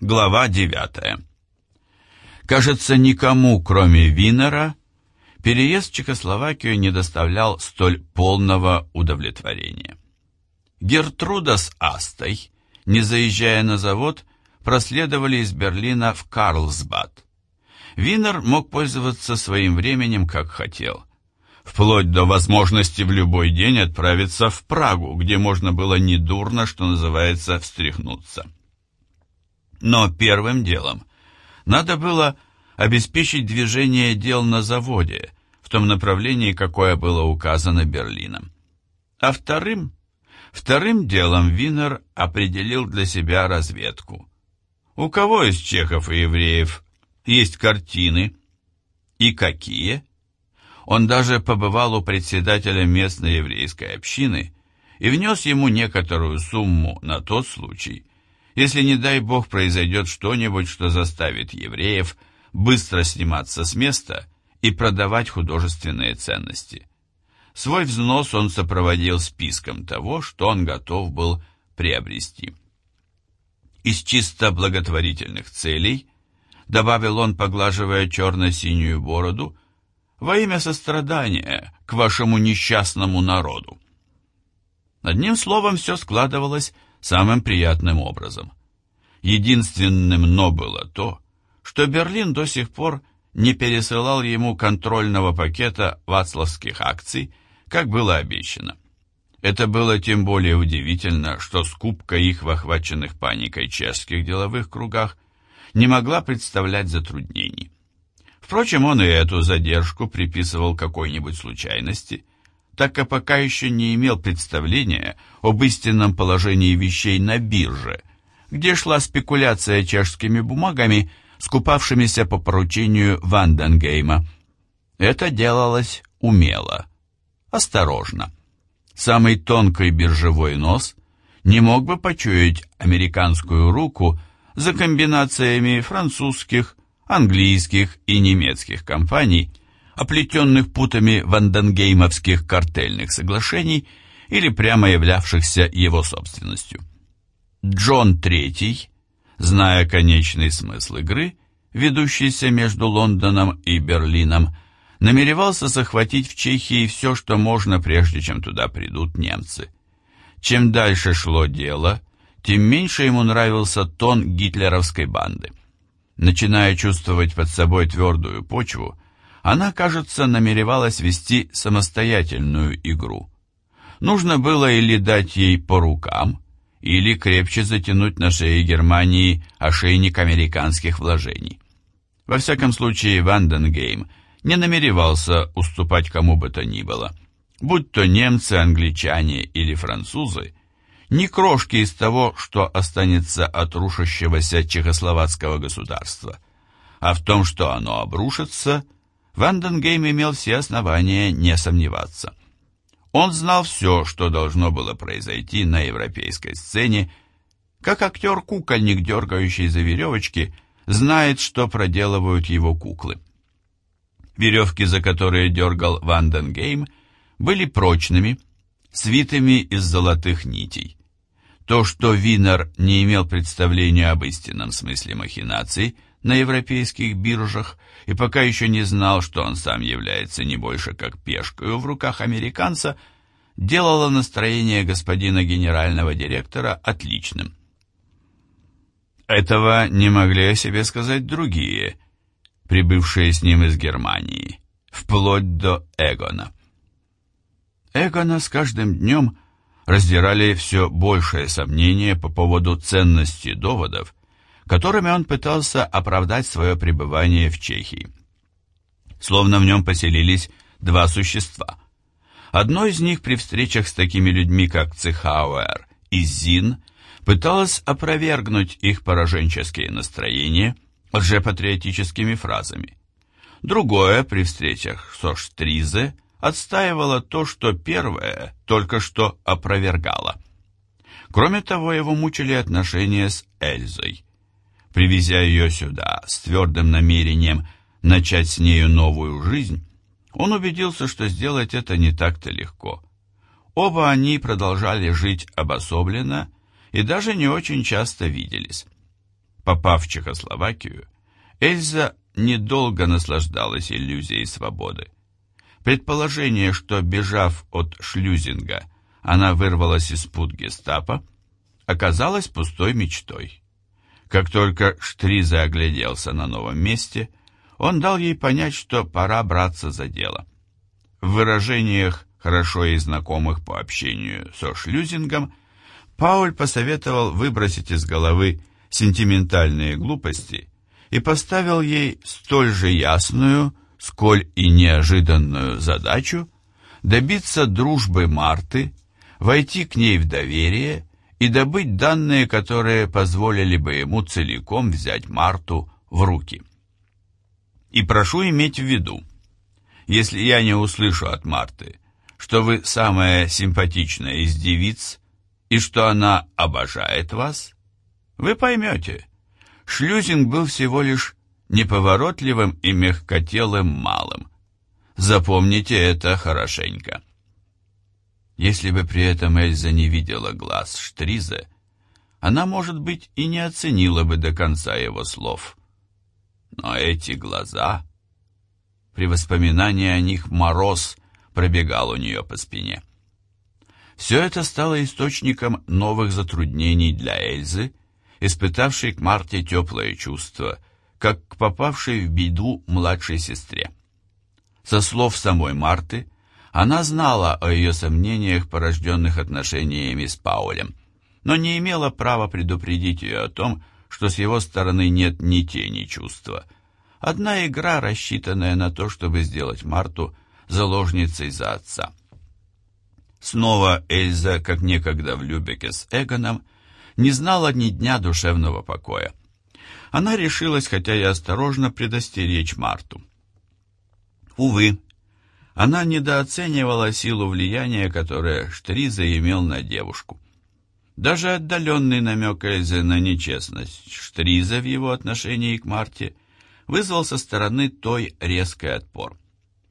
Глава 9. Кажется, никому, кроме Винера, переезд в Чехословакию не доставлял столь полного удовлетворения. Гертруда с Астой, не заезжая на завод, проследовали из Берлина в Карлсбад. Винер мог пользоваться своим временем как хотел, вплоть до возможности в любой день отправиться в Прагу, где можно было недурно, что называется, встряхнуться. Но первым делом надо было обеспечить движение дел на заводе в том направлении, какое было указано Берлином. А вторым, вторым делом Винер определил для себя разведку. У кого из чехов и евреев есть картины? И какие? Он даже побывал у председателя местной еврейской общины и внес ему некоторую сумму на тот случай, если, не дай бог, произойдет что-нибудь, что заставит евреев быстро сниматься с места и продавать художественные ценности. Свой взнос он сопроводил списком того, что он готов был приобрести. Из чисто благотворительных целей, добавил он, поглаживая черно-синюю бороду, во имя сострадания к вашему несчастному народу. Одним словом, все складывалось самым приятным образом. Единственным «но» было то, что Берлин до сих пор не пересылал ему контрольного пакета вацлавских акций, как было обещано. Это было тем более удивительно, что скупка их в охваченных паникой чешских деловых кругах не могла представлять затруднений. Впрочем, он и эту задержку приписывал какой-нибудь случайности – так как пока еще не имел представления об истинном положении вещей на бирже, где шла спекуляция чешскими бумагами, скупавшимися по поручению Ванденгейма. Это делалось умело, осторожно. Самый тонкий биржевой нос не мог бы почуять американскую руку за комбинациями французских, английских и немецких компаний – оплетенных путами ванденгеймовских картельных соглашений или прямо являвшихся его собственностью. Джон III, зная конечный смысл игры, ведущийся между Лондоном и Берлином, намеревался захватить в Чехии все, что можно, прежде чем туда придут немцы. Чем дальше шло дело, тем меньше ему нравился тон гитлеровской банды. Начиная чувствовать под собой твердую почву, она, кажется, намеревалась вести самостоятельную игру. Нужно было или дать ей по рукам, или крепче затянуть на шее Германии ошейник американских вложений. Во всяком случае, Ванденгейм не намеревался уступать кому бы то ни было, будь то немцы, англичане или французы, ни крошки из того, что останется от рушащегося чехословацкого государства, а в том, что оно обрушится – Ванденгейм имел все основания не сомневаться. Он знал все, что должно было произойти на европейской сцене, как актер-кукольник, дергающий за веревочки, знает, что проделывают его куклы. Веревки, за которые дергал Ванденгейм, были прочными, свитыми из золотых нитей. То, что Винер не имел представления об истинном смысле махинаций, на европейских биржах и пока еще не знал, что он сам является не больше как пешкой в руках американца, делало настроение господина генерального директора отличным. Этого не могли о себе сказать другие, прибывшие с ним из Германии, вплоть до Эгона. Эгона с каждым днем раздирали все большее сомнение по поводу ценности доводов, которыми он пытался оправдать свое пребывание в Чехии. Словно в нем поселились два существа. Одно из них при встречах с такими людьми, как Цехауэр и Зин, пыталось опровергнуть их пораженческие настроения лжепатриотическими фразами. Другое при встречах со Штризе отстаивало то, что первое только что опровергало. Кроме того, его мучили отношения с Эльзой. Привезя ее сюда с твердым намерением начать с нею новую жизнь, он убедился, что сделать это не так-то легко. Оба они продолжали жить обособленно и даже не очень часто виделись. Попав в Чехословакию, Эльза недолго наслаждалась иллюзией свободы. Предположение, что, бежав от Шлюзинга, она вырвалась из пут гестапо, оказалось пустой мечтой. Как только Штризе огляделся на новом месте, он дал ей понять, что пора браться за дело. В выражениях, хорошо ей знакомых по общению со Шлюзингом, Пауль посоветовал выбросить из головы сентиментальные глупости и поставил ей столь же ясную, сколь и неожиданную задачу добиться дружбы Марты, войти к ней в доверие и добыть данные, которые позволили бы ему целиком взять Марту в руки. И прошу иметь в виду, если я не услышу от Марты, что вы самая симпатичная из девиц и что она обожает вас, вы поймете, Шлюзинг был всего лишь неповоротливым и мягкотелым малым. Запомните это хорошенько. Если бы при этом Эльза не видела глаз Штриза, она, может быть, и не оценила бы до конца его слов. Но эти глаза... При воспоминании о них мороз пробегал у нее по спине. Все это стало источником новых затруднений для Эльзы, испытавшей к Марте теплое чувство, как к попавшей в беду младшей сестре. Со слов самой Марты, она знала о ее сомнениях, порожденных отношениями с Паулем, но не имела права предупредить ее о том, что с его стороны нет ни тени чувства. Одна игра, рассчитанная на то, чтобы сделать Марту заложницей за отца. Снова Эльза, как некогда в Любеке с Эгоном, не знала ни дня душевного покоя. Она решилась, хотя и осторожно, предостеречь Марту. Увы, она недооценивала силу влияния, которое Штриза имел на девушку. Даже отдаленный намек Эльзы на нечестность Штриза в его отношении к Марте вызвал со стороны той резкий отпор.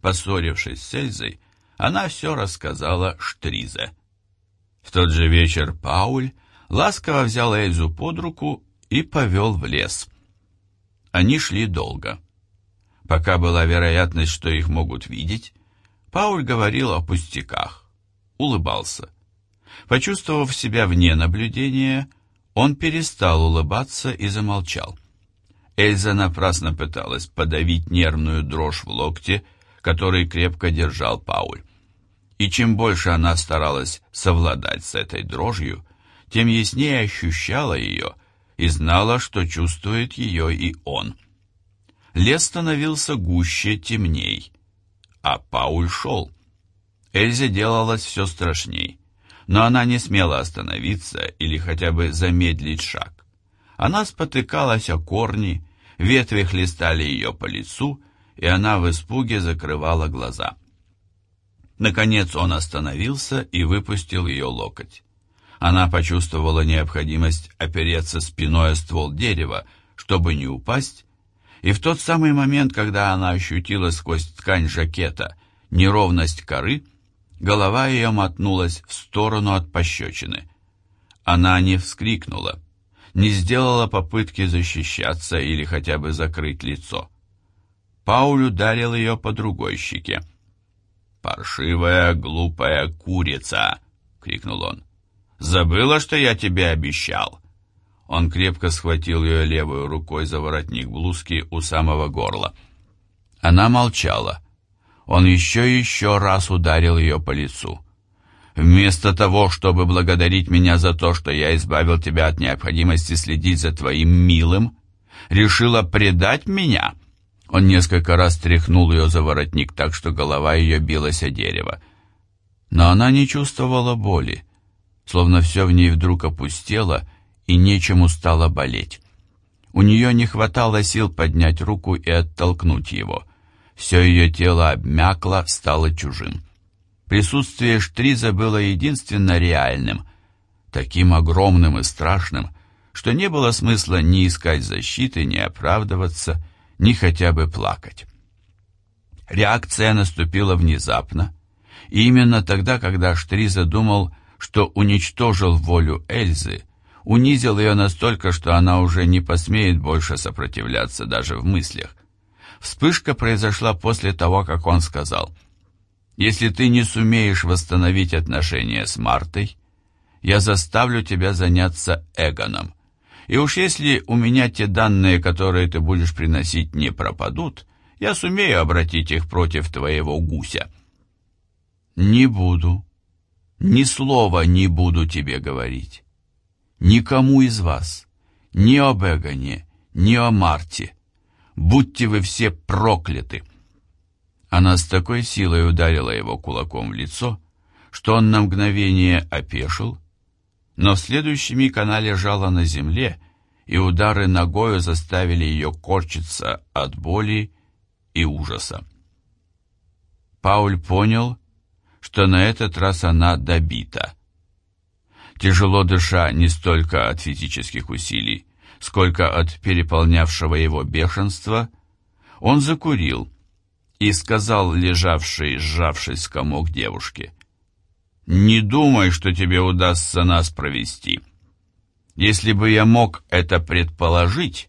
Поссорившись с Эльзой, она все рассказала Штризе. В тот же вечер Пауль ласково взял Эльзу под руку и повел в лес. Они шли долго. Пока была вероятность, что их могут видеть, Пауль говорил о пустяках, улыбался. Почувствовав себя вне наблюдения, он перестал улыбаться и замолчал. Эльза напрасно пыталась подавить нервную дрожь в локте, который крепко держал Пауль. И чем больше она старалась совладать с этой дрожью, тем яснее ощущала ее и знала, что чувствует ее и он. Лес становился гуще, темней, а Пауль шел. Эльзе делалось все страшней, но она не смела остановиться или хотя бы замедлить шаг. Она спотыкалась о корни, ветви хлестали ее по лицу, и она в испуге закрывала глаза. Наконец он остановился и выпустил ее локоть. Она почувствовала необходимость опереться спиной о ствол дерева, чтобы не упасть, и в тот самый момент, когда она ощутила сквозь ткань жакета неровность коры, голова ее мотнулась в сторону от пощечины. Она не вскрикнула, не сделала попытки защищаться или хотя бы закрыть лицо. Пауль ударил ее по другой щеке. «Паршивая, глупая курица!» — крикнул он. Забыла, что я тебе обещал?» Он крепко схватил ее левой рукой за воротник блузки у самого горла. Она молчала. Он еще и еще раз ударил ее по лицу. «Вместо того, чтобы благодарить меня за то, что я избавил тебя от необходимости следить за твоим милым, решила предать меня?» Он несколько раз тряхнул ее за воротник так, что голова ее билась о дерево. Но она не чувствовала боли словно все в ней вдруг опустело и нечему стало болеть. У нее не хватало сил поднять руку и оттолкнуть его. Все ее тело обмякло, стало чужим. Присутствие Штриза было единственно реальным, таким огромным и страшным, что не было смысла ни искать защиты, ни оправдываться, ни хотя бы плакать. Реакция наступила внезапно, и именно тогда, когда Штриза думал, что уничтожил волю Эльзы, унизил ее настолько, что она уже не посмеет больше сопротивляться даже в мыслях. Вспышка произошла после того, как он сказал, «Если ты не сумеешь восстановить отношения с Мартой, я заставлю тебя заняться Эгоном. И уж если у меня те данные, которые ты будешь приносить, не пропадут, я сумею обратить их против твоего гуся». «Не буду. Ни слова не буду тебе говорить. Никому из вас. Ни об Эгоне, ни о Марте будьте вы все прокляты!» Она с такой силой ударила его кулаком в лицо, что он на мгновение опешил, но в следующий миг она лежала на земле, и удары ногою заставили ее корчиться от боли и ужаса. Пауль понял, что на этот раз она добита. Тяжело дыша не столько от физических усилий, сколько от переполнявшего его бешенства, он закурил и сказал лежавший, сжавшись в комок девушке, «Не думай, что тебе удастся нас провести. Если бы я мог это предположить,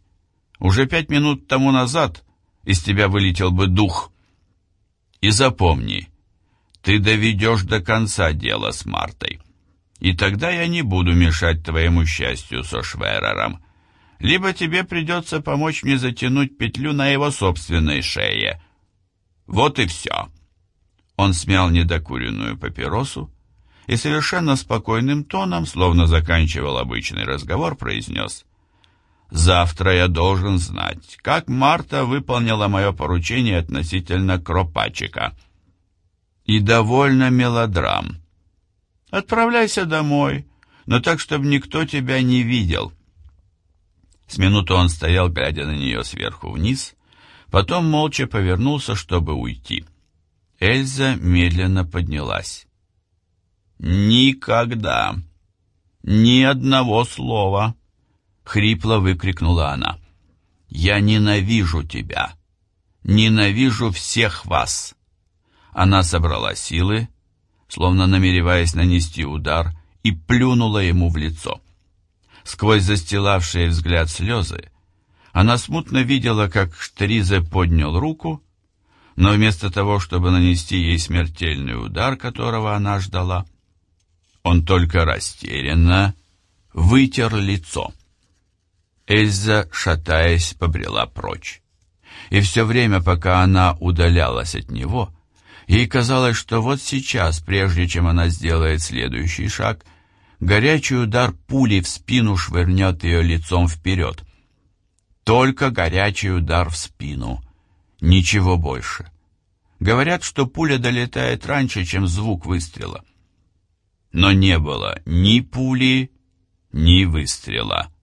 уже пять минут тому назад из тебя вылетел бы дух. И запомни, ты доведешь до конца дело с Мартой, и тогда я не буду мешать твоему счастью со Шверером» либо тебе придется помочь мне затянуть петлю на его собственной шее. Вот и все». Он смял недокуренную папиросу и совершенно спокойным тоном, словно заканчивал обычный разговор, произнес «Завтра я должен знать, как Марта выполнила мое поручение относительно Кропачика». «И довольно мелодрам. Отправляйся домой, но так, чтобы никто тебя не видел». С минуту он стоял, глядя на нее сверху вниз, потом молча повернулся, чтобы уйти. Эльза медленно поднялась. «Никогда! Ни одного слова!» — хрипло выкрикнула она. «Я ненавижу тебя! Ненавижу всех вас!» Она собрала силы, словно намереваясь нанести удар, и плюнула ему в лицо. Сквозь застилавшие взгляд слезы она смутно видела, как Штризе поднял руку, но вместо того, чтобы нанести ей смертельный удар, которого она ждала, он только растерянно вытер лицо. Эльза, шатаясь, побрела прочь. И все время, пока она удалялась от него, ей казалось, что вот сейчас, прежде чем она сделает следующий шаг — Горячий удар пули в спину швырнет ее лицом вперед. Только горячий удар в спину. Ничего больше. Говорят, что пуля долетает раньше, чем звук выстрела. Но не было ни пули, ни выстрела.